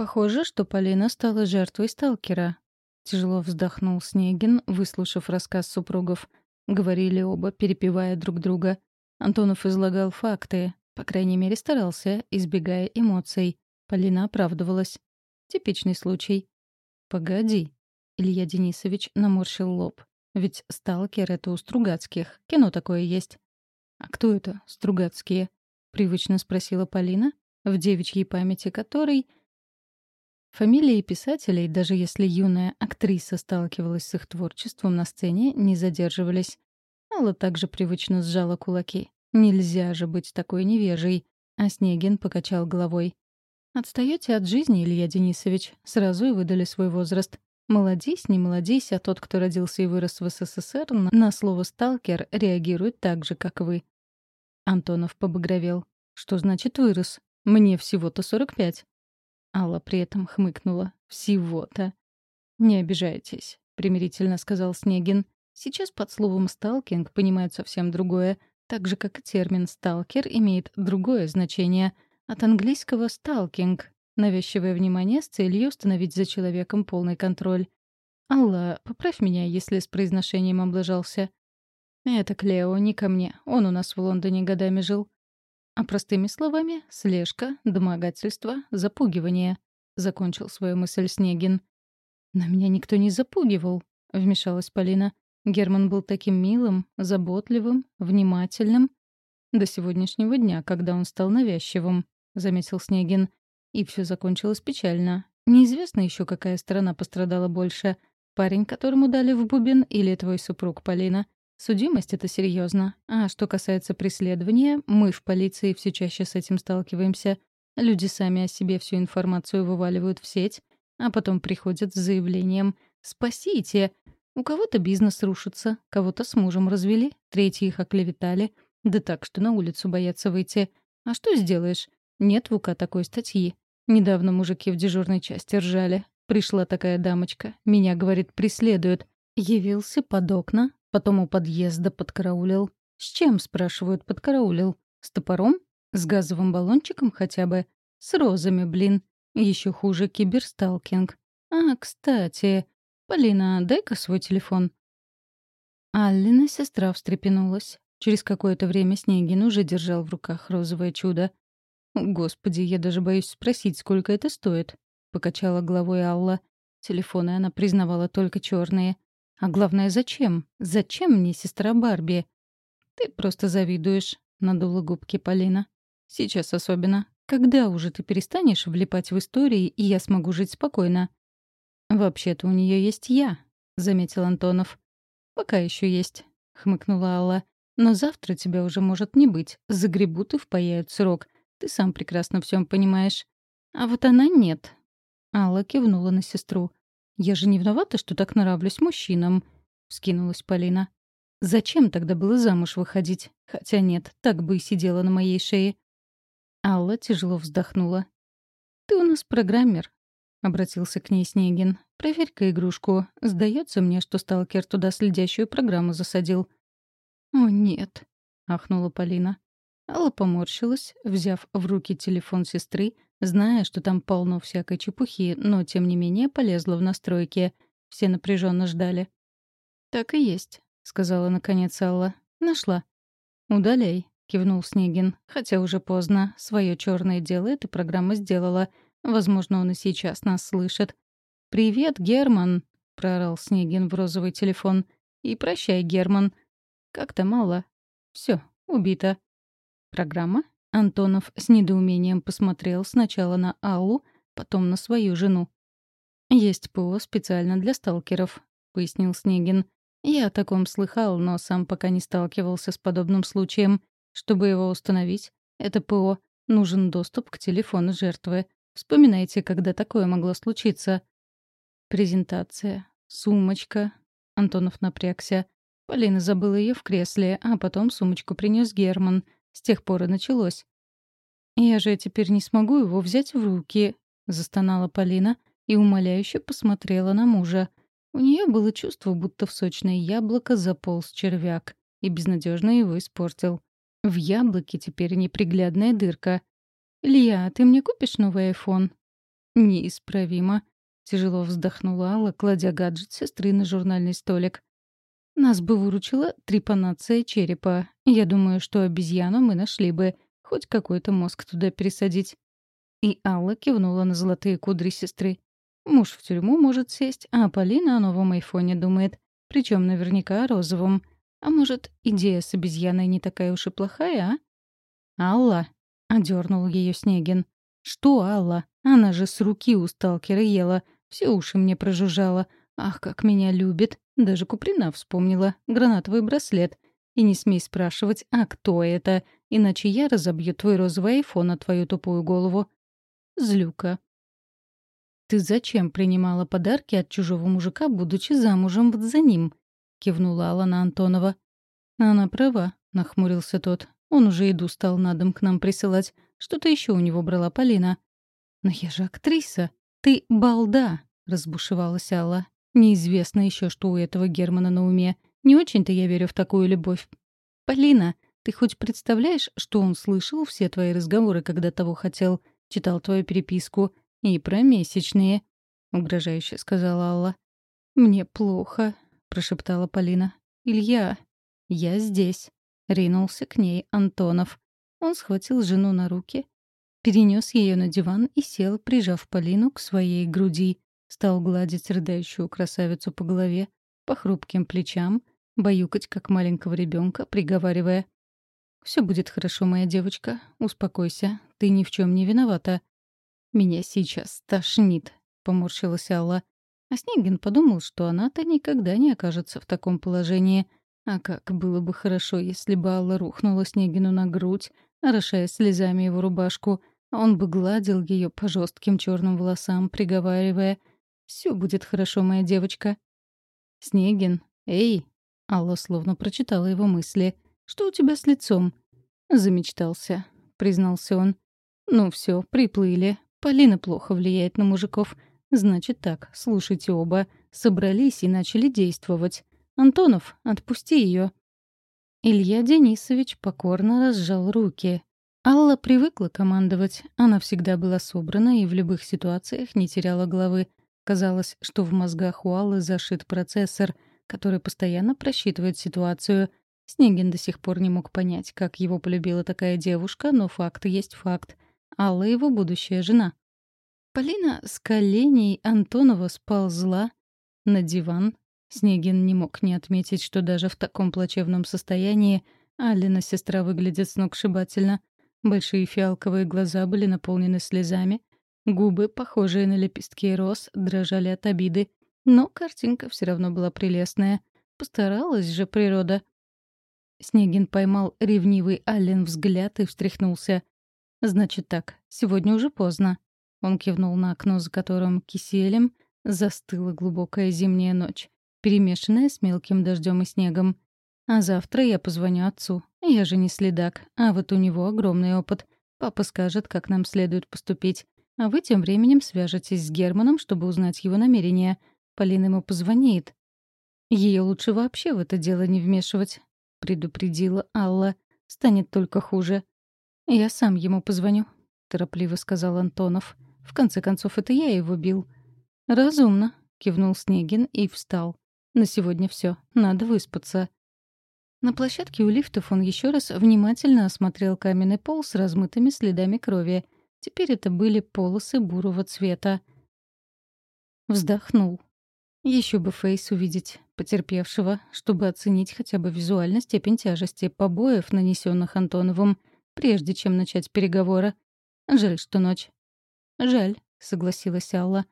Похоже, что Полина стала жертвой сталкера. Тяжело вздохнул Снегин, выслушав рассказ супругов. Говорили оба, перепевая друг друга. Антонов излагал факты, по крайней мере, старался, избегая эмоций. Полина оправдывалась. Типичный случай. «Погоди». Илья Денисович наморщил лоб. «Ведь сталкер — это у Стругацких. Кино такое есть». «А кто это, Стругацкие?» — привычно спросила Полина, в девичьей памяти которой... Фамилии писателей, даже если юная актриса сталкивалась с их творчеством на сцене, не задерживались. Алла также привычно сжала кулаки. Нельзя же быть такой невежей. А Снегин покачал головой. «Отстаёте от жизни, Илья Денисович. Сразу и выдали свой возраст. Молодись, не молодись, а тот, кто родился и вырос в СССР, на слово «сталкер» реагирует так же, как вы». Антонов побагровел. «Что значит вырос? Мне всего-то 45». Алла при этом хмыкнула. «Всего-то». «Не обижайтесь», — примирительно сказал Снегин. «Сейчас под словом «сталкинг» понимают совсем другое, так же, как и термин «сталкер» имеет другое значение — от английского «сталкинг» — навязчивое внимание с целью установить за человеком полный контроль. «Алла, поправь меня, если с произношением облажался». «Это Клео, не ко мне. Он у нас в Лондоне годами жил». А простыми словами — слежка, домогательство, запугивание. Закончил свою мысль Снегин. «На меня никто не запугивал», — вмешалась Полина. Герман был таким милым, заботливым, внимательным. До сегодняшнего дня, когда он стал навязчивым. — заметил Снегин. И все закончилось печально. Неизвестно еще, какая сторона пострадала больше. Парень, которому дали в бубен, или твой супруг Полина. Судимость — это серьезно. А что касается преследования, мы в полиции все чаще с этим сталкиваемся. Люди сами о себе всю информацию вываливают в сеть, а потом приходят с заявлением «Спасите!». У кого-то бизнес рушится, кого-то с мужем развели, третьи их оклеветали. Да так, что на улицу боятся выйти. А что сделаешь? Нет в УК такой статьи. Недавно мужики в дежурной части ржали. Пришла такая дамочка. Меня, говорит, преследуют. Явился под окна, потом у подъезда подкараулил. С чем, спрашивают, подкараулил? С топором? С газовым баллончиком хотя бы? С розами, блин. Еще хуже киберсталкинг. А, кстати, Полина, дай-ка свой телефон. Аллина сестра встрепенулась. Через какое-то время Снегин уже держал в руках розовое чудо. «Господи, я даже боюсь спросить, сколько это стоит», — покачала головой Алла. Телефоны она признавала только черные. «А главное, зачем? Зачем мне сестра Барби?» «Ты просто завидуешь», — надула губки Полина. «Сейчас особенно. Когда уже ты перестанешь влипать в истории, и я смогу жить спокойно?» «Вообще-то у нее есть я», — заметил Антонов. «Пока еще есть», — хмыкнула Алла. «Но завтра тебя уже может не быть. Загребут и впаяют срок. Ты сам прекрасно всем понимаешь. А вот она нет. Алла кивнула на сестру. «Я же не виновата, что так нравлюсь мужчинам», — вскинулась Полина. «Зачем тогда было замуж выходить? Хотя нет, так бы и сидела на моей шее». Алла тяжело вздохнула. «Ты у нас программер», — обратился к ней Снегин. «Проверь-ка игрушку. Сдается мне, что сталкер туда следящую программу засадил». «О, нет», — ахнула Полина. Алла поморщилась, взяв в руки телефон сестры, зная, что там полно всякой чепухи, но, тем не менее, полезла в настройки. Все напряженно ждали. «Так и есть», — сказала наконец Алла. «Нашла». «Удаляй», — кивнул Снегин. «Хотя уже поздно. Свое черное дело эта программа сделала. Возможно, он и сейчас нас слышит». «Привет, Герман», — проорал Снегин в розовый телефон. «И прощай, Герман». «Как-то мало». Все, убито». Программа? Антонов с недоумением посмотрел сначала на Аллу, потом на свою жену. «Есть ПО специально для сталкеров», — пояснил Снегин. «Я о таком слыхал, но сам пока не сталкивался с подобным случаем. Чтобы его установить, это ПО, нужен доступ к телефону жертвы. Вспоминайте, когда такое могло случиться». Презентация, сумочка. Антонов напрягся. Полина забыла ее в кресле, а потом сумочку принес Герман — с тех пор и началось. «Я же теперь не смогу его взять в руки», — застонала Полина и умоляюще посмотрела на мужа. У нее было чувство, будто в сочное яблоко заполз червяк и безнадежно его испортил. В яблоке теперь неприглядная дырка. «Илья, ты мне купишь новый айфон?» неисправимо. Тяжело вздохнула Алла, кладя гаджет сестры на журнальный столик. Нас бы выручила трепанация черепа. Я думаю, что обезьяну мы нашли бы. Хоть какой-то мозг туда пересадить. И Алла кивнула на золотые кудри сестры. Муж в тюрьму может сесть, а Полина о новом айфоне думает. Причем наверняка о розовом. А может, идея с обезьяной не такая уж и плохая, а? «Алла!» — одернул ее Снегин. «Что Алла? Она же с руки у сталкера ела. Все уши мне прожужжала. Ах, как меня любит. Даже Куприна вспомнила. Гранатовый браслет. И не смей спрашивать, а кто это? Иначе я разобью твой розовый айфон на твою тупую голову. Злюка. «Ты зачем принимала подарки от чужого мужика, будучи замужем вот за ним?» — кивнула Алана Антонова. «Она права», — нахмурился тот. «Он уже еду стал на дом к нам присылать. Что-то еще у него брала Полина». «Но я же актриса. Ты балда!» — разбушевалась Алла. «Неизвестно еще, что у этого Германа на уме. Не очень-то я верю в такую любовь. Полина, ты хоть представляешь, что он слышал все твои разговоры, когда того хотел? Читал твою переписку?» «И про месячные», — угрожающе сказала Алла. «Мне плохо», — прошептала Полина. «Илья, я здесь», — ринулся к ней Антонов. Он схватил жену на руки, перенес ее на диван и сел, прижав Полину к своей груди. Стал гладить рыдающую красавицу по голове, по хрупким плечам, баюкать, как маленького ребенка, приговаривая. «Все будет хорошо, моя девочка. Успокойся. Ты ни в чем не виновата. «Меня сейчас тошнит», — поморщилась Алла. А Снегин подумал, что она-то никогда не окажется в таком положении. А как было бы хорошо, если бы Алла рухнула Снегину на грудь, орошая слезами его рубашку, а он бы гладил ее по жестким черным волосам, приговаривая «Все будет хорошо, моя девочка». «Снегин, эй!» — Алла словно прочитала его мысли. «Что у тебя с лицом?» «Замечтался», — признался он. «Ну все, приплыли. Полина плохо влияет на мужиков. Значит так, слушайте оба. Собрались и начали действовать. Антонов, отпусти ее. Илья Денисович покорно разжал руки. Алла привыкла командовать. Она всегда была собрана и в любых ситуациях не теряла головы. Казалось, что в мозгах у Аллы зашит процессор, который постоянно просчитывает ситуацию. Снегин до сих пор не мог понять, как его полюбила такая девушка, но факт есть факт. Алла — его будущая жена. Полина с коленей Антонова сползла на диван. Снегин не мог не отметить, что даже в таком плачевном состоянии Алина сестра выглядит сногсшибательно. Большие фиалковые глаза были наполнены слезами, губы, похожие на лепестки роз, дрожали от обиды. Но картинка все равно была прелестная. Постаралась же природа. Снегин поймал ревнивый Аллен взгляд и встряхнулся. «Значит так, сегодня уже поздно». Он кивнул на окно, за которым киселем застыла глубокая зимняя ночь, перемешанная с мелким дождем и снегом. «А завтра я позвоню отцу. Я же не следак, а вот у него огромный опыт. Папа скажет, как нам следует поступить. А вы тем временем свяжетесь с Германом, чтобы узнать его намерения. Полина ему позвонит. Ее лучше вообще в это дело не вмешивать», — предупредила Алла. «Станет только хуже». «Я сам ему позвоню», — торопливо сказал Антонов. «В конце концов, это я его бил». «Разумно», — кивнул Снегин и встал. «На сегодня все. Надо выспаться». На площадке у лифтов он еще раз внимательно осмотрел каменный пол с размытыми следами крови. Теперь это были полосы бурого цвета. Вздохнул. Еще бы Фейс увидеть, потерпевшего, чтобы оценить хотя бы визуально степень тяжести побоев, нанесенных Антоновым — прежде чем начать переговоры. Жаль, что ночь. Жаль, согласилась Алла.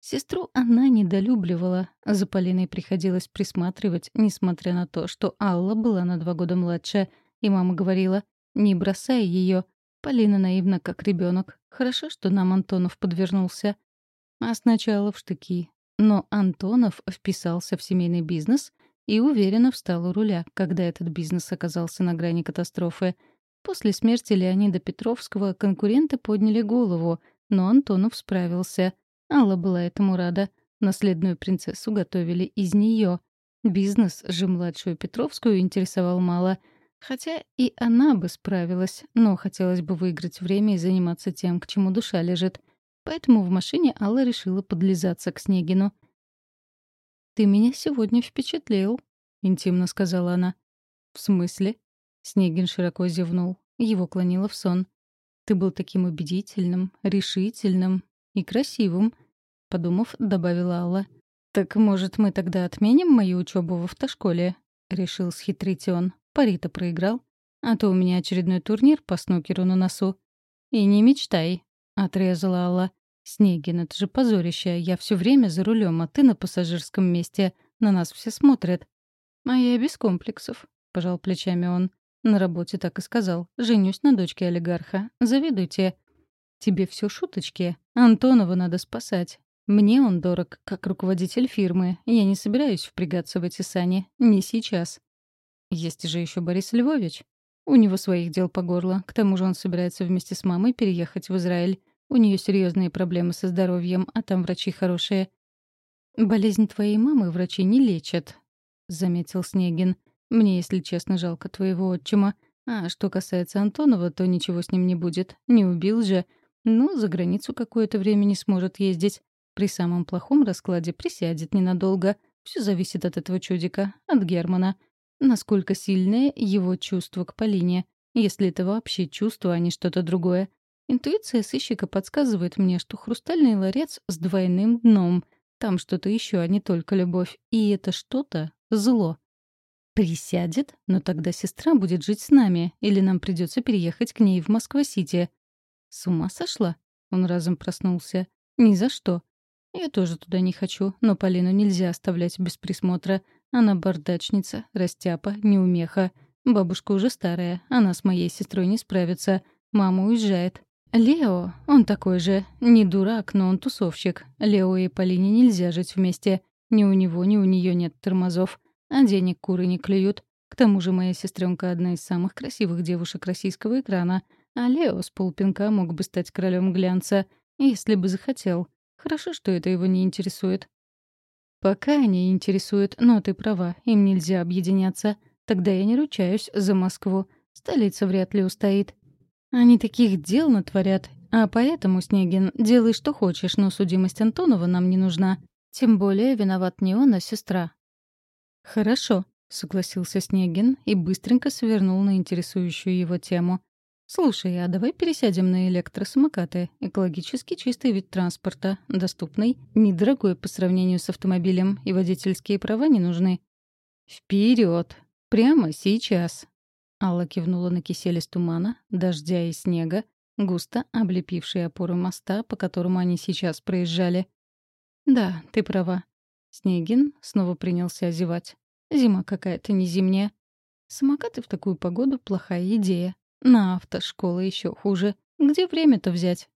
Сестру она недолюбливала, за Полиной приходилось присматривать, несмотря на то, что Алла была на два года младше, и мама говорила, не бросай ее. Полина наивна, как ребенок. Хорошо, что нам Антонов подвернулся. А сначала в штыки. Но Антонов вписался в семейный бизнес и уверенно встал у руля, когда этот бизнес оказался на грани катастрофы — После смерти Леонида Петровского конкуренты подняли голову, но Антонов справился. Алла была этому рада. Наследную принцессу готовили из нее. Бизнес же младшую Петровскую интересовал мало. Хотя и она бы справилась, но хотелось бы выиграть время и заниматься тем, к чему душа лежит. Поэтому в машине Алла решила подлизаться к Снегину. «Ты меня сегодня впечатлил», — интимно сказала она. «В смысле?» Снегин широко зевнул. Его клонило в сон. «Ты был таким убедительным, решительным и красивым», — подумав, добавила Алла. «Так, может, мы тогда отменим мою учебу в автошколе?» — решил схитрить он. Пари-то проиграл. А то у меня очередной турнир по снукеру на носу. «И не мечтай», — отрезала Алла. «Снегин, это же позорище. Я все время за рулем, а ты на пассажирском месте. На нас все смотрят». «А я без комплексов», — пожал плечами он. На работе так и сказал. «Женюсь на дочке олигарха. Завидуйте». «Тебе все шуточки. Антонова надо спасать. Мне он дорог, как руководитель фирмы. Я не собираюсь впрягаться в эти сани. Не сейчас». «Есть же еще Борис Львович». У него своих дел по горло. К тому же он собирается вместе с мамой переехать в Израиль. У нее серьезные проблемы со здоровьем, а там врачи хорошие. «Болезнь твоей мамы врачи не лечат», — заметил Снегин. «Мне, если честно, жалко твоего отчима. А что касается Антонова, то ничего с ним не будет. Не убил же. Ну, за границу какое-то время не сможет ездить. При самом плохом раскладе присядет ненадолго. Все зависит от этого чудика, от Германа. Насколько сильное его чувство к Полине, если это вообще чувство, а не что-то другое. Интуиция сыщика подсказывает мне, что хрустальный ларец с двойным дном. Там что-то еще, а не только любовь. И это что-то — зло. Присядет, но тогда сестра будет жить с нами, или нам придется переехать к ней в Москва-Сити. С ума сошла? Он разом проснулся. Ни за что. Я тоже туда не хочу, но Полину нельзя оставлять без присмотра. Она бардачница, растяпа, неумеха. Бабушка уже старая, она с моей сестрой не справится. Мама уезжает. Лео, он такой же. Не дурак, но он тусовщик. Лео и Полине нельзя жить вместе. Ни у него, ни у нее нет тормозов. А денег куры не клюют. К тому же моя сестренка одна из самых красивых девушек российского экрана. А Лео с полпинка мог бы стать королем глянца, если бы захотел. Хорошо, что это его не интересует. Пока они интересуют, но ты права, им нельзя объединяться. Тогда я не ручаюсь за Москву. Столица вряд ли устоит. Они таких дел натворят. А поэтому, Снегин, делай, что хочешь, но судимость Антонова нам не нужна. Тем более виноват не он, а сестра. Хорошо, согласился Снегин и быстренько свернул на интересующую его тему. «Слушай, а давай пересядем на электросамокаты. Экологически чистый вид транспорта, доступный, недорогой по сравнению с автомобилем, и водительские права не нужны». Вперед! Прямо сейчас!» Алла кивнула на кисель из тумана, дождя и снега, густо облепившие опору моста, по которому они сейчас проезжали. «Да, ты права». Снегин снова принялся озевать. «Зима какая-то не зимняя. Самокаты в такую погоду — плохая идея. На автошколы еще хуже. Где время-то взять?